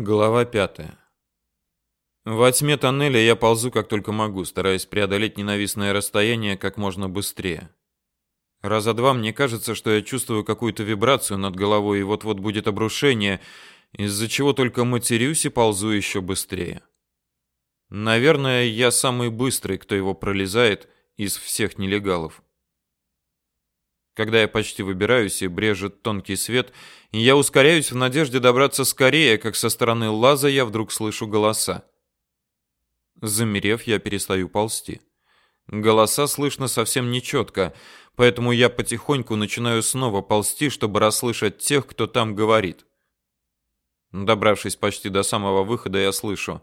Глава пятая. Во тьме тоннеля я ползу как только могу, стараясь преодолеть ненавистное расстояние как можно быстрее. Раза два мне кажется, что я чувствую какую-то вибрацию над головой, и вот-вот будет обрушение, из-за чего только матерюсь и ползу еще быстрее. Наверное, я самый быстрый, кто его пролезает из всех нелегалов. Когда я почти выбираюсь и брежет тонкий свет, я ускоряюсь в надежде добраться скорее, как со стороны лаза я вдруг слышу голоса. Замерев, я перестаю ползти. Голоса слышно совсем нечетко, поэтому я потихоньку начинаю снова ползти, чтобы расслышать тех, кто там говорит. Добравшись почти до самого выхода, я слышу.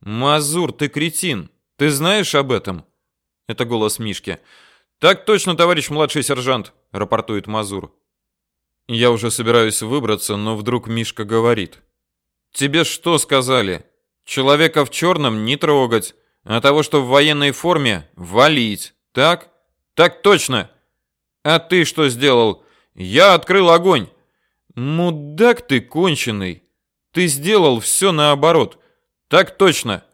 «Мазур, ты кретин! Ты знаешь об этом?» Это голос Мишки. «Мишки!» Так точно, товарищ младший сержант, рапортует Мазур. Я уже собираюсь выбраться, но вдруг Мишка говорит: "Тебе что сказали? Человека в черном не трогать, а того, что в военной форме, валить. Так? Так точно. А ты что сделал? Я открыл огонь. Мудак ты конченый. Ты сделал все наоборот. Так точно.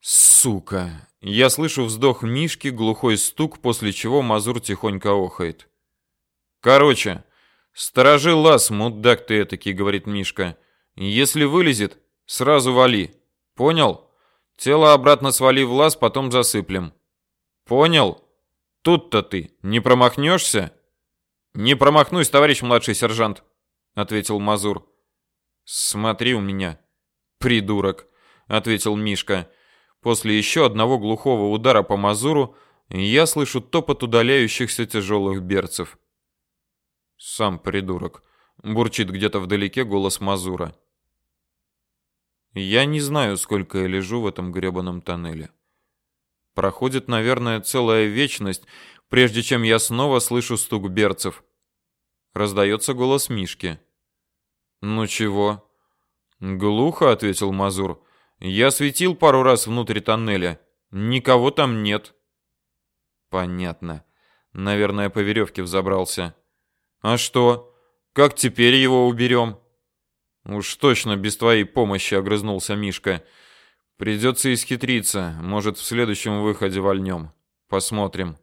Сука. Я слышу вздох Мишки, глухой стук, после чего Мазур тихонько охает. Короче, сторожи лаз, мудак ты этакий, говорит Мишка. Если вылезет, сразу вали. Понял? Тело обратно свали в лаз, потом засыплем. Понял? Тут-то ты не промахнешься? Не промахнусь, товарищ младший сержант, ответил Мазур. Смотри у меня, придурок, ответил Мишка. После еще одного глухого удара по мазуру я слышу топот удаляющихся тяжелых берцев. Сам придурок. Бурчит где-то вдалеке голос Мазура. Я не знаю, сколько я лежу в этом гребаном тоннеле. Проходит, наверное, целая вечность, прежде чем я снова слышу стук берцев. Раздается голос Мишки. «Ну чего?» «Глухо», — ответил Мазур. Я светил пару раз внутрь тоннеля. Никого там нет. Понятно. Наверное, по веревке взобрался. А что? Как теперь его уберем? Уж точно без твоей помощи, огрызнулся Мишка. Придется исхитриться. Может, в следующем выходе вольнем. Посмотрим.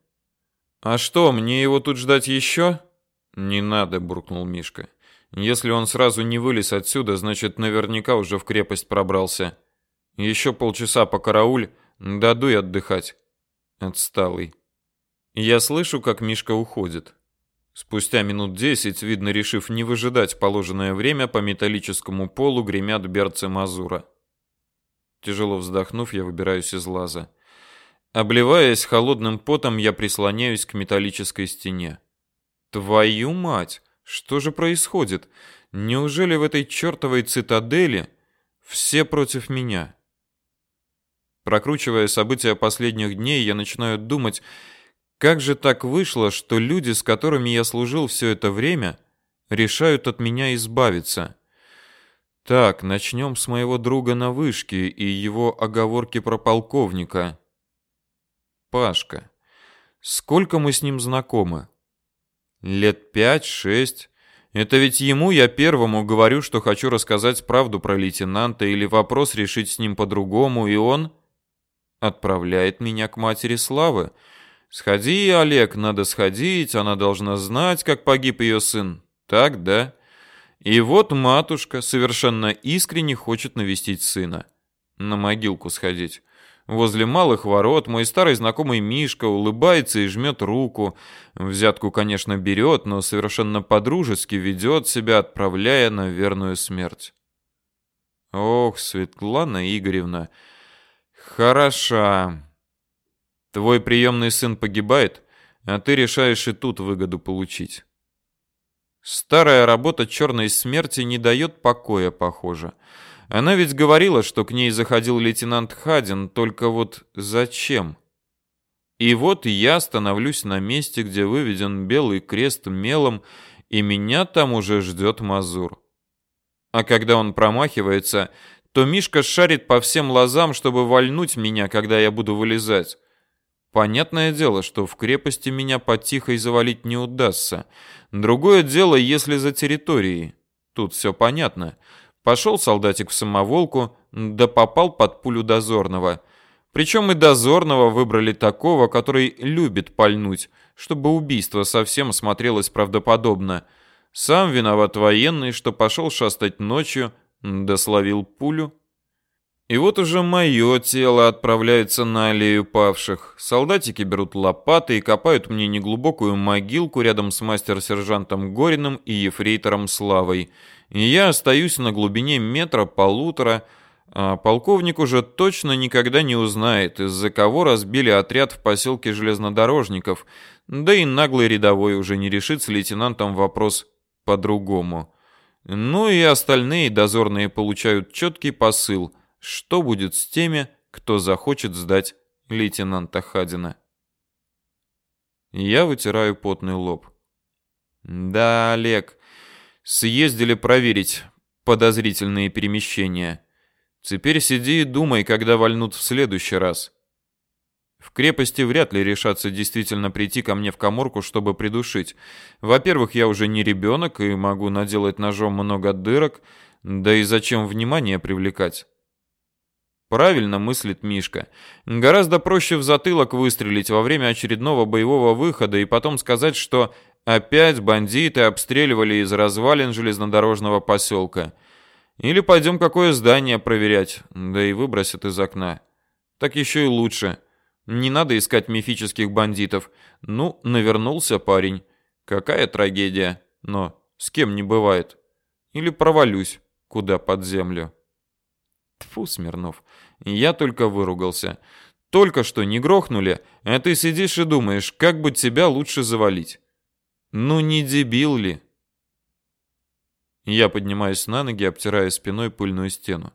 А что, мне его тут ждать еще? Не надо, буркнул Мишка. Если он сразу не вылез отсюда, значит, наверняка уже в крепость пробрался. Еще полчаса по карауль, дадуй отдыхать. Отсталый. Я слышу, как Мишка уходит. Спустя минут десять, видно, решив не выжидать положенное время, по металлическому полу гремят берцы мазура. Тяжело вздохнув, я выбираюсь из лаза. Обливаясь холодным потом, я прислоняюсь к металлической стене. Твою мать, что же происходит? Неужели в этой чертовой цитадели все против меня? Прокручивая события последних дней, я начинаю думать, как же так вышло, что люди, с которыми я служил все это время, решают от меня избавиться. Так, начнем с моего друга на вышке и его оговорки про полковника. Пашка. Сколько мы с ним знакомы? Лет пять-шесть. Это ведь ему я первому говорю, что хочу рассказать правду про лейтенанта или вопрос решить с ним по-другому, и он отправляет меня к матери Славы. Сходи, Олег, надо сходить, она должна знать, как погиб ее сын. Так, да? И вот матушка совершенно искренне хочет навестить сына. На могилку сходить. Возле малых ворот мой старый знакомый Мишка улыбается и жмет руку. Взятку, конечно, берет, но совершенно по-дружески ведет себя, отправляя на верную смерть. Ох, Светлана Игоревна, Хороша. Твой приемный сын погибает, а ты решаешь и тут выгоду получить. Старая работа черной смерти не дает покоя, похоже. Она ведь говорила, что к ней заходил лейтенант Хадин, только вот зачем? И вот я становлюсь на месте, где выведен белый крест мелом, и меня там уже ждет Мазур. А когда он промахивается, то Мишка шарит по всем лозам, чтобы вальнуть меня, когда я буду вылезать. Понятное дело, что в крепости меня потихо завалить не удастся. Другое дело, если за территорией. Тут все понятно. Пошел солдатик в самоволку, да попал под пулю дозорного. Причем и дозорного выбрали такого, который любит пальнуть, чтобы убийство совсем смотрелось правдоподобно. Сам виноват военный, что пошел шастать ночью, да пулю. И вот уже мое тело отправляется на аллею павших. Солдатики берут лопаты и копают мне неглубокую могилку рядом с мастер-сержантом Гориным и ефрейтором Славой. И я остаюсь на глубине метра-полутора, а полковник уже точно никогда не узнает, из-за кого разбили отряд в поселке железнодорожников, да и наглый рядовой уже не решит с лейтенантом вопрос по-другому. Ну и остальные дозорные получают четкий посыл – что будет с теми, кто захочет сдать лейтенанта Хадина? Я вытираю потный лоб. Да, Олег, съездили проверить подозрительные перемещения. Теперь сиди и думай, когда вольнут в следующий раз. В крепости вряд ли решатся действительно прийти ко мне в каморку, чтобы придушить. Во-первых, я уже не ребенок и могу наделать ножом много дырок, да и зачем внимание привлекать? Правильно мыслит Мишка. Гораздо проще в затылок выстрелить во время очередного боевого выхода и потом сказать, что опять бандиты обстреливали из развалин железнодорожного поселка. Или пойдем какое здание проверять, да и выбросят из окна. Так еще и лучше. Не надо искать мифических бандитов. Ну, навернулся парень. Какая трагедия. Но с кем не бывает. Или провалюсь куда под землю. Тфу, Смирнов. Я только выругался. Только что не грохнули, а ты сидишь и думаешь, как бы тебя лучше завалить. Ну не дебил ли? Я поднимаюсь на ноги, обтирая спиной пыльную стену.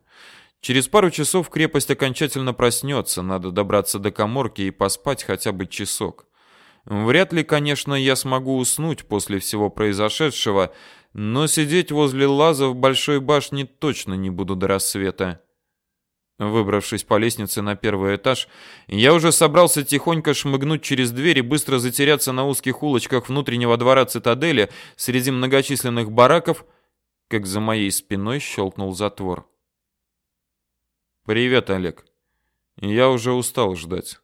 Через пару часов крепость окончательно проснется, надо добраться до каморки и поспать хотя бы часок. Вряд ли, конечно, я смогу уснуть после всего произошедшего, но сидеть возле лаза в большой башне точно не буду до рассвета. Выбравшись по лестнице на первый этаж, я уже собрался тихонько шмыгнуть через дверь и быстро затеряться на узких улочках внутреннего двора цитадели среди многочисленных бараков, как за моей спиной щелкнул затвор. «Привет, Олег. Я уже устал ждать».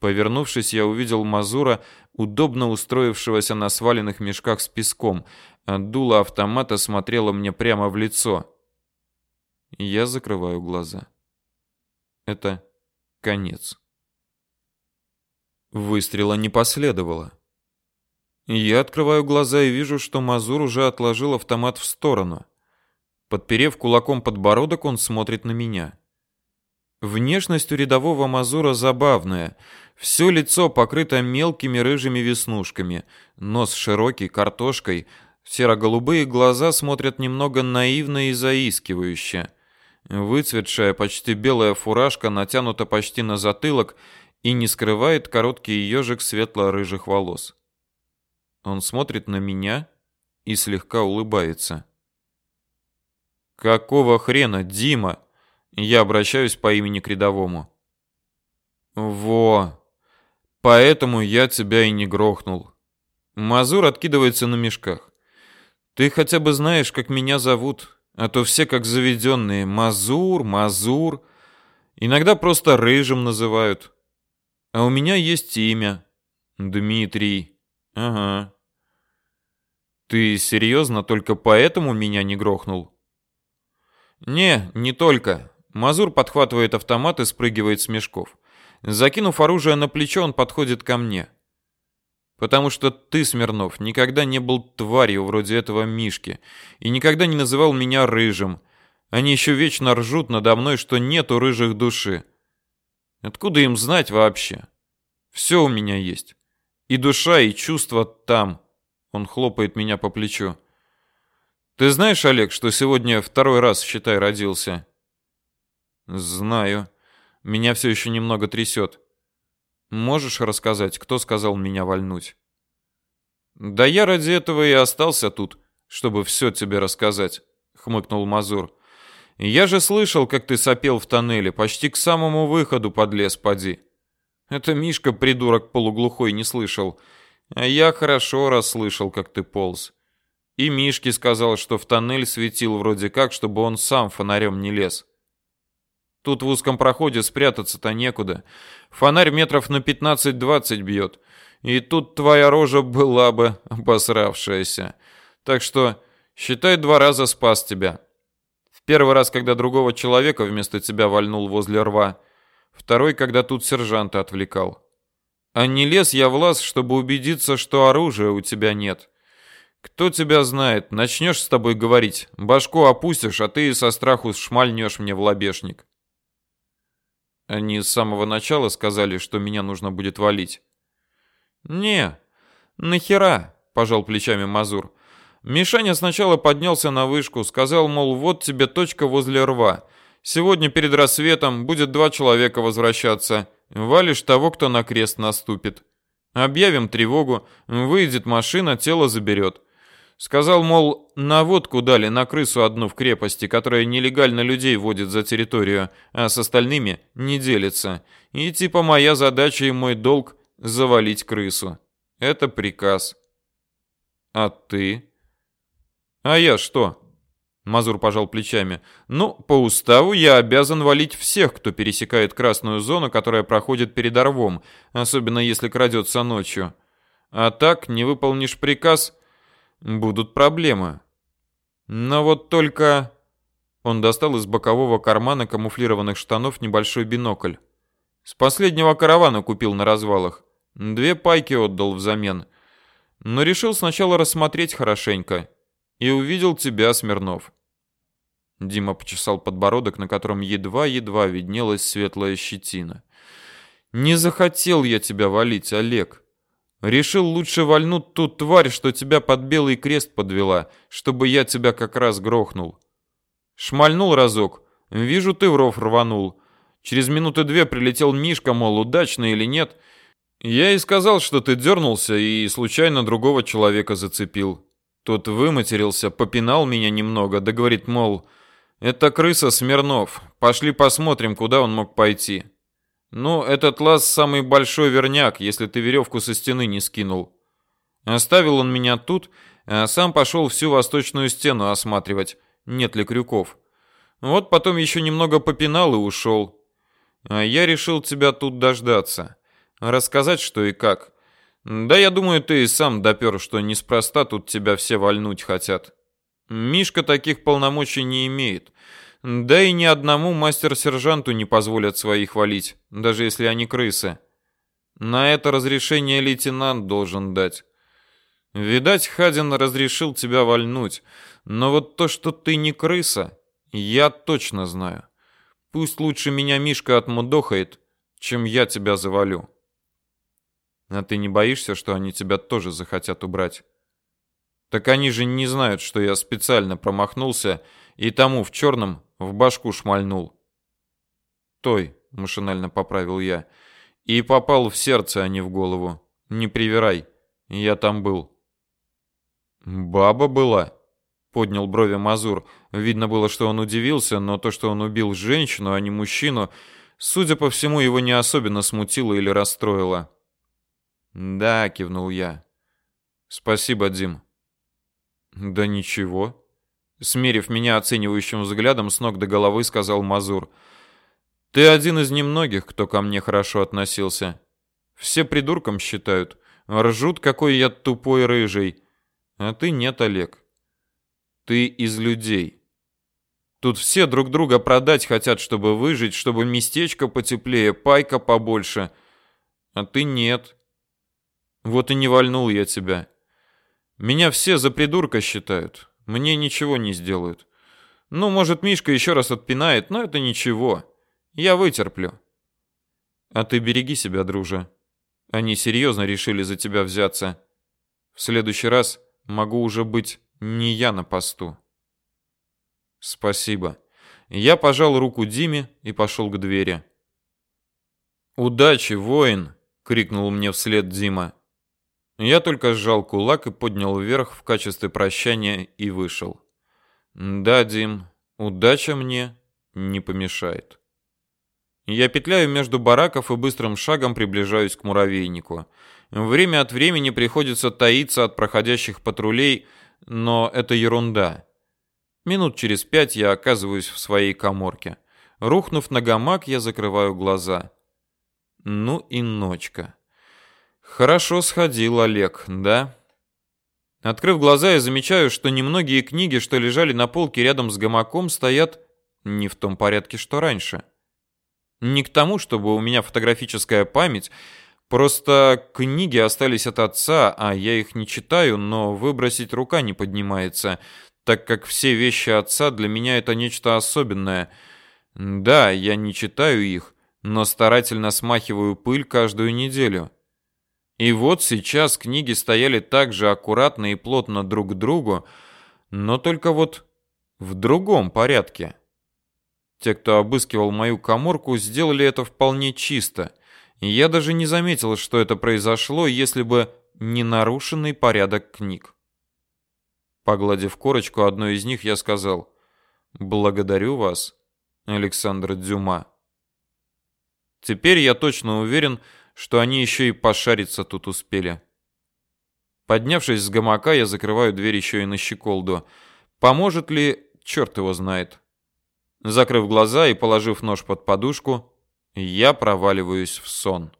Повернувшись, я увидел Мазура, удобно устроившегося на сваленных мешках с песком, дуло автомата смотрело мне прямо в лицо. Я закрываю глаза. Это конец. Выстрела не последовало. Я открываю глаза и вижу, что Мазур уже отложил автомат в сторону. Подперев кулаком подбородок, он смотрит на меня. Внешность у рядового Мазура забавная. Все лицо покрыто мелкими рыжими веснушками, нос широкий, картошкой, серо-голубые глаза смотрят немного наивно и заискивающе. Выцветшая, почти белая фуражка натянута почти на затылок и не скрывает короткий ежик светло-рыжих волос. Он смотрит на меня и слегка улыбается. «Какого хрена, Дима?» Я обращаюсь по имени к рядовому. «Во! Поэтому я тебя и не грохнул». Мазур откидывается на мешках. «Ты хотя бы знаешь, как меня зовут?» А то все как заведенные. Мазур, Мазур. Иногда просто Рыжим называют. А у меня есть имя. Дмитрий. Ага. Ты серьезно только поэтому меня не грохнул? Не, не только. Мазур подхватывает автомат и спрыгивает с мешков. Закинув оружие на плечо, он подходит ко мне. Потому что ты, Смирнов, никогда не был тварью вроде этого Мишки и никогда не называл меня рыжим. Они еще вечно ржут надо мной, что нету рыжих души. Откуда им знать вообще? Все у меня есть. И душа, и чувства там. Он хлопает меня по плечу. Ты знаешь, Олег, что сегодня второй раз, считай, родился? Знаю. Меня все еще немного трясет. Можешь рассказать, кто сказал меня вольнуть? Да я ради этого и остался тут, чтобы все тебе рассказать, хмыкнул Мазур. Я же слышал, как ты сопел в тоннеле, почти к самому выходу подлез поди. Это Мишка, придурок полуглухой, не слышал. А я хорошо расслышал, как ты полз. И Мишке сказал, что в тоннель светил вроде как, чтобы он сам фонарем не лез. Тут в узком проходе спрятаться-то некуда. Фонарь метров на 15-20 бьет. И тут твоя рожа была бы обосравшаяся. Так что, считай, два раза спас тебя. В первый раз, когда другого человека вместо тебя вальнул возле рва. Второй, когда тут сержанта отвлекал. А не лез я в лаз, чтобы убедиться, что оружия у тебя нет. Кто тебя знает, начнешь с тобой говорить, башку опустишь, а ты со страху шмальнешь мне в лобешник. Они с самого начала сказали, что меня нужно будет валить. Не, нахера, пожал плечами Мазур. Мишаня сначала поднялся на вышку, сказал, мол, вот тебе точка возле рва. Сегодня перед рассветом будет два человека возвращаться. Валишь того, кто на крест наступит. Объявим тревогу, выйдет машина, тело заберет. Сказал, мол, наводку дали на крысу одну в крепости, которая нелегально людей водит за территорию, а с остальными не делится. И типа моя задача и мой долг — завалить крысу. Это приказ. А ты? А я что? Мазур пожал плечами. Ну, по уставу я обязан валить всех, кто пересекает красную зону, которая проходит перед Орвом, особенно если крадется ночью. А так, не выполнишь приказ — будут проблемы. Но вот только... Он достал из бокового кармана камуфлированных штанов небольшой бинокль. С последнего каравана купил на развалах. Две пайки отдал взамен. Но решил сначала рассмотреть хорошенько. И увидел тебя, Смирнов. Дима почесал подбородок, на котором едва-едва виднелась светлая щетина. «Не захотел я тебя валить, Олег. Решил лучше вальнуть ту тварь, что тебя под белый крест подвела, чтобы я тебя как раз грохнул. Шмальнул разок. Вижу, ты в ров рванул. Через минуты две прилетел Мишка, мол, удачно или нет. Я и сказал, что ты дернулся и случайно другого человека зацепил. Тот выматерился, попинал меня немного, да говорит, мол, это крыса Смирнов. Пошли посмотрим, куда он мог пойти. Ну, этот лаз самый большой верняк, если ты веревку со стены не скинул. Оставил он меня тут, а сам пошел всю восточную стену осматривать, нет ли крюков. Вот потом еще немного попинал и ушел. А я решил тебя тут дождаться. Рассказать, что и как. Да я думаю, ты и сам допер, что неспроста тут тебя все вальнуть хотят. Мишка таких полномочий не имеет. Да и ни одному мастер-сержанту не позволят своих валить, даже если они крысы. На это разрешение лейтенант должен дать. Видать, Хадин разрешил тебя вальнуть, но вот то, что ты не крыса, я точно знаю. Пусть лучше меня Мишка отмудохает, чем я тебя завалю. А ты не боишься, что они тебя тоже захотят убрать? Так они же не знают, что я специально промахнулся и тому в черном в башку шмальнул. Той, машинально поправил я. И попал в сердце, а не в голову. Не привирай. Я там был. Баба была? Поднял брови Мазур. Видно было, что он удивился, но то, что он убил женщину, а не мужчину, судя по всему, его не особенно смутило или расстроило. Да, кивнул я. Спасибо, Дим. Да ничего. Смерив меня оценивающим взглядом с ног до головы, сказал Мазур. «Ты один из немногих, кто ко мне хорошо относился. Все придурком считают. Ржут, какой я тупой рыжий. А ты нет, Олег. Ты из людей. Тут все друг друга продать хотят, чтобы выжить, чтобы местечко потеплее, пайка побольше. А ты нет. Вот и не вальнул я тебя. Меня все за придурка считают. Мне ничего не сделают. Ну, может, Мишка еще раз отпинает, но это ничего. Я вытерплю. А ты береги себя, друже. Они серьезно решили за тебя взяться. В следующий раз могу уже быть не я на посту. Спасибо. Я пожал руку Диме и пошел к двери. Удачи, воин, крикнул мне вслед Дима. Я только сжал кулак и поднял вверх в качестве прощания и вышел. Да, Дим, удача мне не помешает. Я петляю между бараков и быстрым шагом приближаюсь к муравейнику. Время от времени приходится таиться от проходящих патрулей, но это ерунда. Минут через пять я оказываюсь в своей каморке. Рухнув на гамак, я закрываю глаза. Ну и ночка. Хорошо сходил Олег, да? Открыв глаза, я замечаю, что немногие книги, что лежали на полке рядом с гамаком, стоят не в том порядке, что раньше. Не к тому, чтобы у меня фотографическая память, просто книги остались от отца, а я их не читаю, но выбросить рука не поднимается, так как все вещи отца для меня это нечто особенное. Да, я не читаю их, но старательно смахиваю пыль каждую неделю. И вот сейчас книги стояли так же аккуратно и плотно друг к другу, но только вот в другом порядке. Те, кто обыскивал мою каморку, сделали это вполне чисто, я даже не заметил, что это произошло, если бы не нарушенный порядок книг. Погладив корочку одной из них, я сказал «Благодарю вас, Александр Дюма». Теперь я точно уверен, что они еще и пошариться тут успели. Поднявшись с гамака, я закрываю дверь еще и на щеколду. Поможет ли, черт его знает. Закрыв глаза и положив нож под подушку, я проваливаюсь в сон.